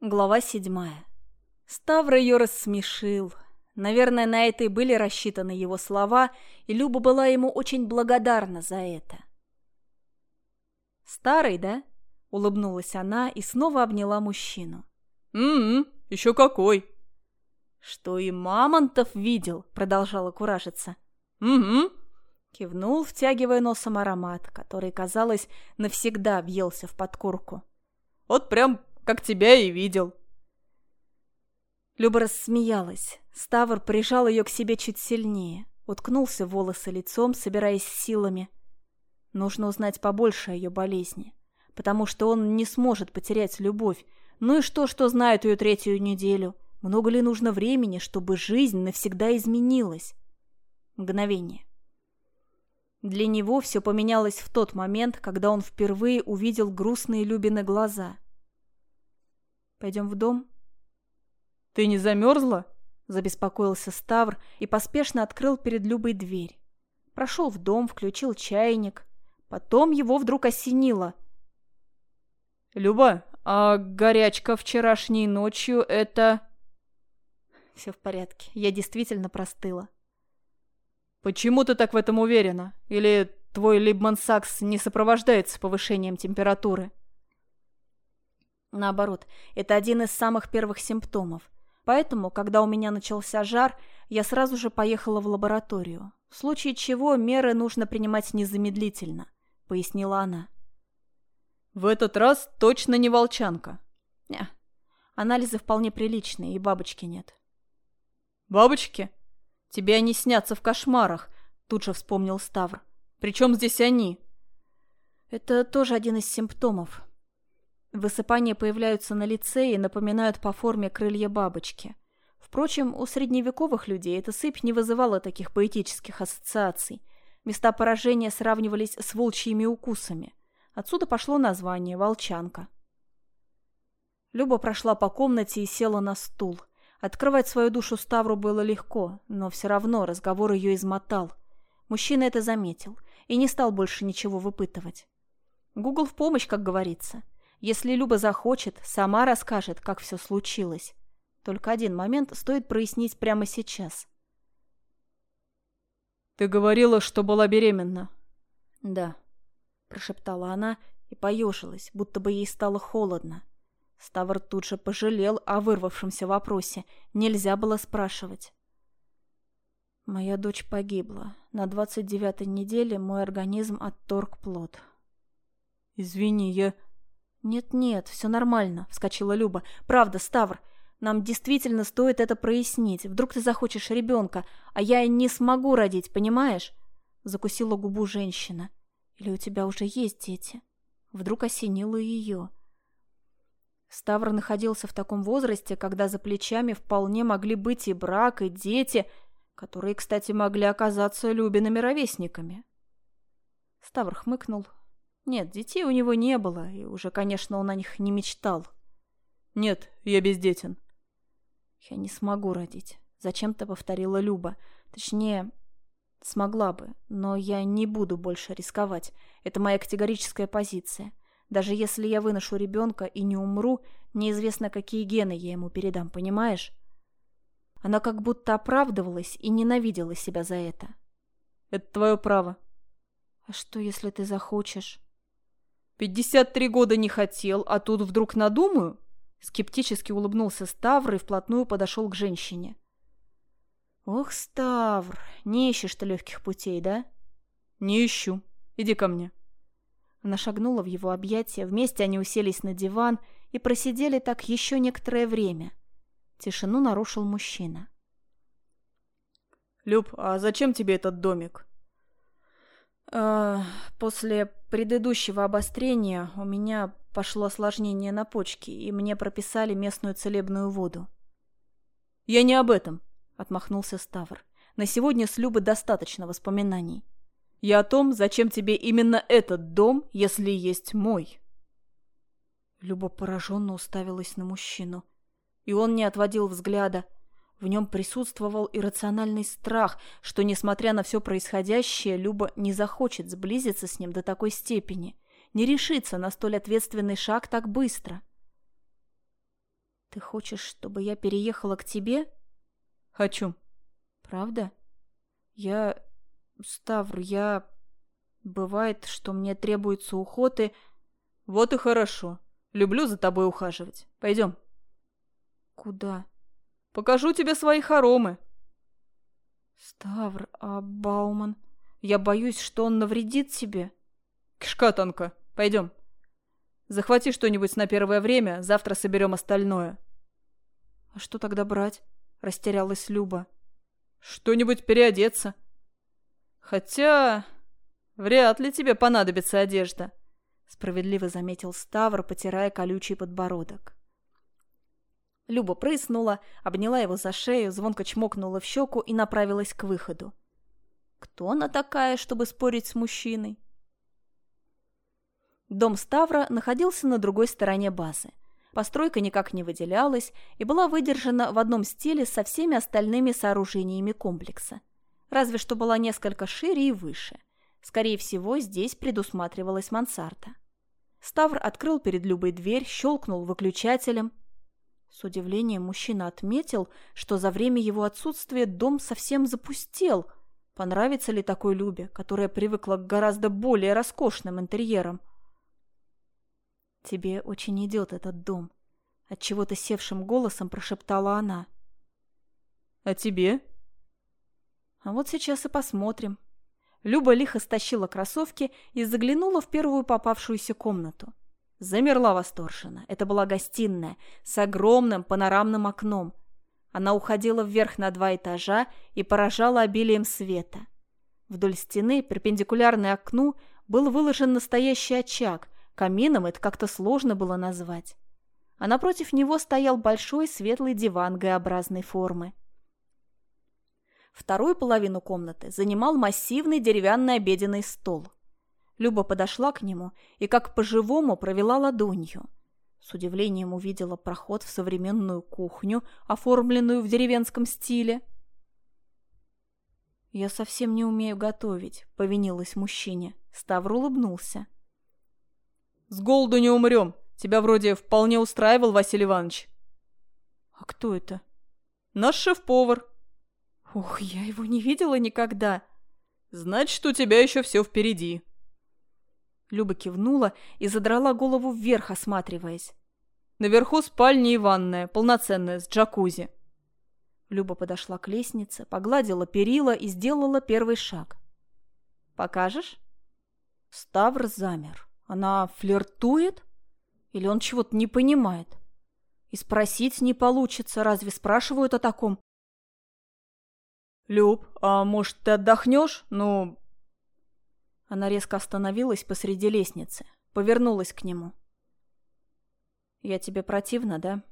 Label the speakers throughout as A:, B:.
A: Глава седьмая. Ставр ее рассмешил. Наверное, на это и были рассчитаны его слова, и Люба была ему очень благодарна за это. «Старый, да?» — улыбнулась она и снова обняла мужчину.
B: «М-м, еще какой!»
A: «Что и Мамонтов видел», — продолжала куражиться.
B: «Угу», —
A: кивнул, втягивая носом аромат, который, казалось, навсегда въелся в подкорку.
B: «Вот прям как тебя и видел».
A: Люба рассмеялась. Ставр прижал ее к себе чуть сильнее, уткнулся в волосы лицом, собираясь силами. Нужно узнать побольше о ее болезни, потому что он не сможет потерять любовь. Ну и что, что знает ее третью неделю? Много ли нужно времени, чтобы жизнь навсегда изменилась? Мгновение. Для него все поменялось в тот момент, когда он впервые увидел грустные Любины глаза — Пойдем в дом?»
B: «Ты не замерзла?»
A: Забеспокоился Ставр и поспешно открыл перед Любой дверь. Прошел в дом, включил чайник. Потом его вдруг осенило.
B: «Люба, а горячка вчерашней ночью — это...»
A: «Все в порядке. Я действительно простыла».
B: «Почему ты так в этом уверена? Или твой Либман-Сакс не сопровождается повышением температуры?»
A: Наоборот, это один из самых первых симптомов. Поэтому, когда у меня начался жар, я сразу же поехала в лабораторию. В случае чего меры нужно принимать незамедлительно, пояснила она.
B: В этот раз точно не волчанка.
A: Не. Анализы вполне приличные, и бабочки нет.
B: Бабочки? Тебе они снятся в кошмарах, тут же вспомнил Ставр. Причем здесь они?
A: Это тоже один из симптомов. Высыпания появляются на лице и напоминают по форме крылья бабочки. Впрочем, у средневековых людей эта сыпь не вызывала таких поэтических ассоциаций. Места поражения сравнивались с волчьими укусами. Отсюда пошло название «волчанка». Люба прошла по комнате и села на стул. Открывать свою душу Ставру было легко, но все равно разговор ее измотал. Мужчина это заметил и не стал больше ничего выпытывать. Гугл в помощь, как говорится. Если Люба захочет, сама расскажет, как все случилось. Только один момент стоит прояснить прямо сейчас.
B: «Ты говорила, что была беременна?»
A: «Да», — прошептала она и поежилась, будто бы ей стало холодно. Ставр тут же пожалел о вырвавшемся вопросе. Нельзя было спрашивать. Моя дочь погибла. На двадцать девятой неделе мой организм отторг плод.
B: «Извини, я...»
A: «Нет-нет, все нормально», — вскочила Люба. «Правда, Ставр, нам действительно стоит это прояснить. Вдруг ты захочешь ребенка, а я не смогу родить, понимаешь?» Закусила губу женщина. «Или у тебя уже есть дети?» Вдруг осенило ее. Ставр находился в таком возрасте, когда за плечами вполне могли быть и брак, и дети, которые, кстати, могли оказаться Любиными ровесниками. Ставр хмыкнул, нет, детей у него не было, и уже, конечно, он о них не мечтал.
B: Нет, я бездетен.
A: Я не смогу родить. Зачем-то повторила Люба. Точнее, смогла бы, но я не буду больше рисковать. Это моя категорическая позиция. Даже если я выношу ребенка и не умру, неизвестно, какие гены я ему передам, понимаешь? Она как будто оправдывалась и ненавидела себя за это.
B: Это твое право.
A: А что, если ты захочешь?
B: Пятьдесят три года не хотел, а тут вдруг надумаю?» Скептически улыбнулся Ставр и вплотную подошел к женщине.
A: «Ох, Ставр, не ищешь ты легких путей, да?»
B: «Не ищу. Иди ко мне».
A: Она шагнула в его объятия, вместе они уселись на диван и просидели так еще некоторое время. Тишину нарушил мужчина.
B: «Люб, а зачем тебе этот домик?»
A: Э, после предыдущего обострения у меня пошло осложнение на почке, и мне прописали местную целебную воду.
B: «Я не об этом», —
A: отмахнулся Ставр. «На сегодня с Любы достаточно воспоминаний.
B: Я о том, зачем тебе именно этот дом, если есть мой».
A: Люба пораженно уставилась на мужчину, и он не отводил взгляда, — в нем присутствовал иррациональный страх, что, несмотря на все происходящее, Люба не захочет сблизиться с ним до такой степени, не решится на столь ответственный шаг так быстро. Ты хочешь, чтобы я переехала к тебе?
B: Хочу.
A: Правда? Я... Ставр, я... Бывает, что мне требуется уход и...
B: Вот и хорошо. Люблю за тобой ухаживать. Пойдем.
A: Куда?
B: Покажу тебе свои хоромы.
A: Ставр, а Бауман... Я боюсь, что он навредит тебе.
B: Кишка тонко. Пойдем. Захвати что-нибудь на первое время, завтра соберем остальное.
A: А что тогда брать? Растерялась Люба.
B: Что-нибудь переодеться. Хотя... Вряд ли тебе понадобится одежда. Справедливо заметил Ставр, потирая колючий подбородок.
A: Люба прыснула, обняла его за шею, звонко чмокнула в щеку и направилась к выходу. Кто она такая, чтобы спорить с мужчиной? Дом Ставра находился на другой стороне базы. Постройка никак не выделялась и была выдержана в одном стиле со всеми остальными сооружениями комплекса. Разве что была несколько шире и выше. Скорее всего, здесь предусматривалась мансарда. Ставр открыл перед Любой дверь, щелкнул выключателем. С удивлением мужчина отметил, что за время его отсутствия дом совсем запустел. Понравится ли такой Любе, которая привыкла к гораздо более роскошным интерьерам? «Тебе очень идет этот дом», — отчего-то севшим голосом прошептала она.
B: «А тебе?»
A: «А вот сейчас и посмотрим». Люба лихо стащила кроссовки и заглянула в первую попавшуюся комнату. Замерла восторженно. Это была гостиная с огромным панорамным окном. Она уходила вверх на два этажа и поражала обилием света. Вдоль стены, перпендикулярной окну, был выложен настоящий очаг, Камином это как-то сложно было назвать. А напротив него стоял большой светлый диван Г-образной формы. Вторую половину комнаты занимал массивный деревянный обеденный стол. Люба подошла к нему и как по-живому провела ладонью. С удивлением увидела проход в современную кухню, оформленную в деревенском стиле. «Я совсем не умею готовить», — повинилась мужчине. Ставр улыбнулся.
B: С голоду не умрем. Тебя вроде вполне устраивал Василий Иванович.
A: А кто это?
B: Наш шеф-повар.
A: Ух, я его не видела никогда.
B: Значит, у тебя еще все впереди.
A: Люба кивнула и задрала голову вверх, осматриваясь.
B: Наверху спальня и ванная, полноценная, с джакузи.
A: Люба подошла к лестнице, погладила перила и сделала первый шаг. «Покажешь?» Ставр замер. Она флиртует? Или он чего-то не понимает? И спросить не получится, разве спрашивают о таком?
B: «Люб, а может, ты отдохнешь? Ну...»
A: Она резко остановилась посреди лестницы, повернулась к нему. «Я тебе противна, да?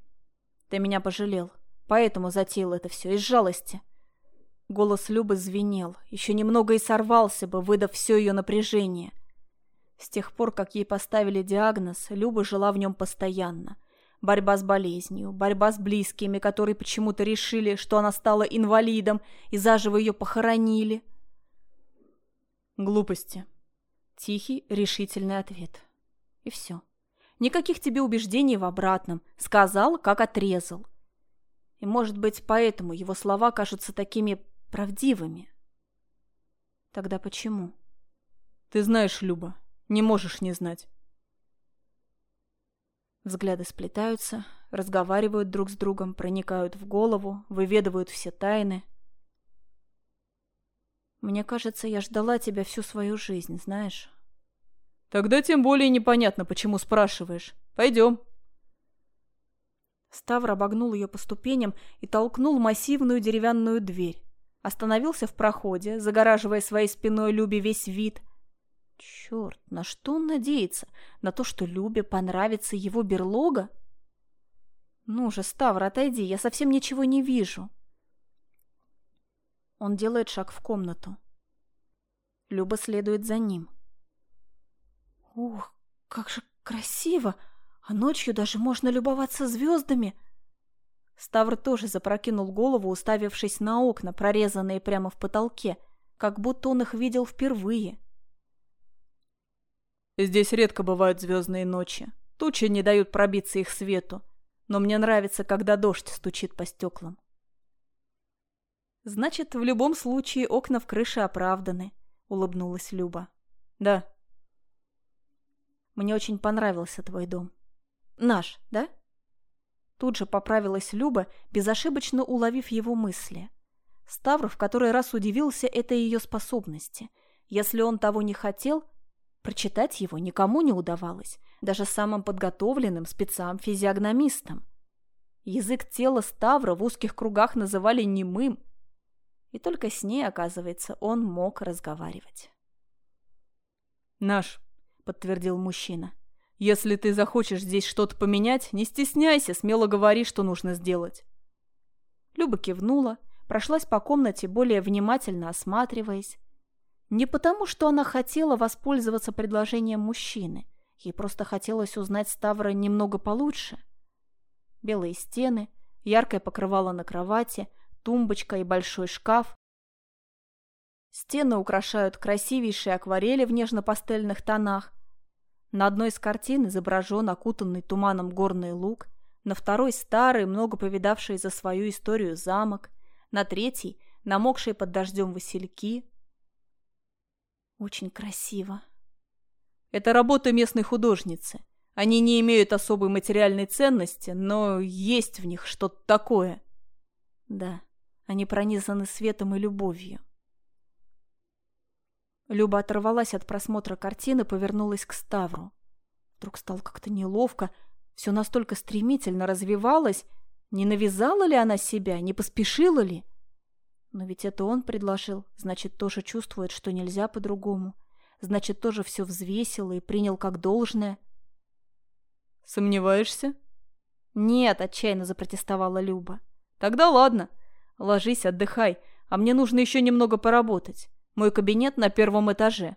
A: Ты меня пожалел, поэтому затеял это все, из жалости». Голос Любы звенел, еще немного и сорвался бы, выдав все ее напряжение – с тех пор, как ей поставили диагноз, Люба жила в нем постоянно. Борьба с болезнью, борьба с близкими, которые почему-то решили, что она стала инвалидом и заживо ее похоронили.
B: Глупости.
A: Тихий, решительный ответ. И все. Никаких тебе убеждений в обратном. Сказал, как отрезал. И, может быть, поэтому его слова кажутся такими правдивыми. Тогда почему?
B: Ты знаешь, Люба, не можешь не знать.
A: Взгляды сплетаются, разговаривают друг с другом, проникают в голову, выведывают все тайны. Мне кажется, я ждала тебя всю свою жизнь, знаешь?
B: Тогда тем более непонятно, почему спрашиваешь. Пойдем.
A: Ставр обогнул ее по ступеням и толкнул массивную деревянную дверь. Остановился в проходе, загораживая своей спиной Любе весь вид — Черт, на что он надеется? На то, что Любе понравится его берлога? Ну же, Ставр, отойди, я совсем ничего не вижу. Он делает шаг в комнату. Люба следует за ним. Ух, как же красиво! А ночью даже можно любоваться звездами. Ставр тоже запрокинул голову, уставившись на окна, прорезанные прямо в потолке, как будто он их видел впервые.
B: Здесь редко бывают звездные ночи. Тучи не дают пробиться их свету.
A: Но мне нравится, когда дождь стучит по стеклам. Значит, в любом случае окна в крыше оправданы, улыбнулась Люба. Да. Мне очень понравился твой дом. Наш, да? Тут же поправилась Люба, безошибочно уловив его мысли. Ставр в который раз удивился этой ее способности. Если он того не хотел, прочитать его никому не удавалось, даже самым подготовленным спецам-физиогномистам. Язык тела Ставра в узких кругах называли немым, и только с ней, оказывается, он мог разговаривать.
B: «Наш», — подтвердил мужчина. «Если ты захочешь здесь что-то поменять, не стесняйся, смело говори, что нужно сделать».
A: Люба кивнула, прошлась по комнате, более внимательно осматриваясь. Не потому, что она хотела воспользоваться предложением мужчины. Ей просто хотелось узнать Ставра немного получше. Белые стены, яркое покрывало на кровати, тумбочка и большой шкаф. Стены украшают красивейшие акварели в нежно-пастельных тонах. На одной из картин изображен окутанный туманом горный луг, на второй старый, много повидавший за свою историю замок, на третий — намокшие под дождем васильки. Очень красиво.
B: Это работа местной художницы. Они не имеют особой материальной ценности, но есть в них что-то такое.
A: Да. Они пронизаны светом и любовью. Люба оторвалась от просмотра картины, повернулась к Ставру. Вдруг стало как-то неловко, все настолько стремительно развивалось. Не навязала ли она себя, не поспешила ли? Но ведь это он предложил, значит, тоже чувствует, что нельзя по-другому. Значит, тоже все взвесил и принял как должное.
B: «Сомневаешься?»
A: «Нет», — отчаянно запротестовала Люба.
B: «Тогда ладно. Ложись, отдыхай, а мне нужно еще немного поработать. Мой кабинет на первом этаже.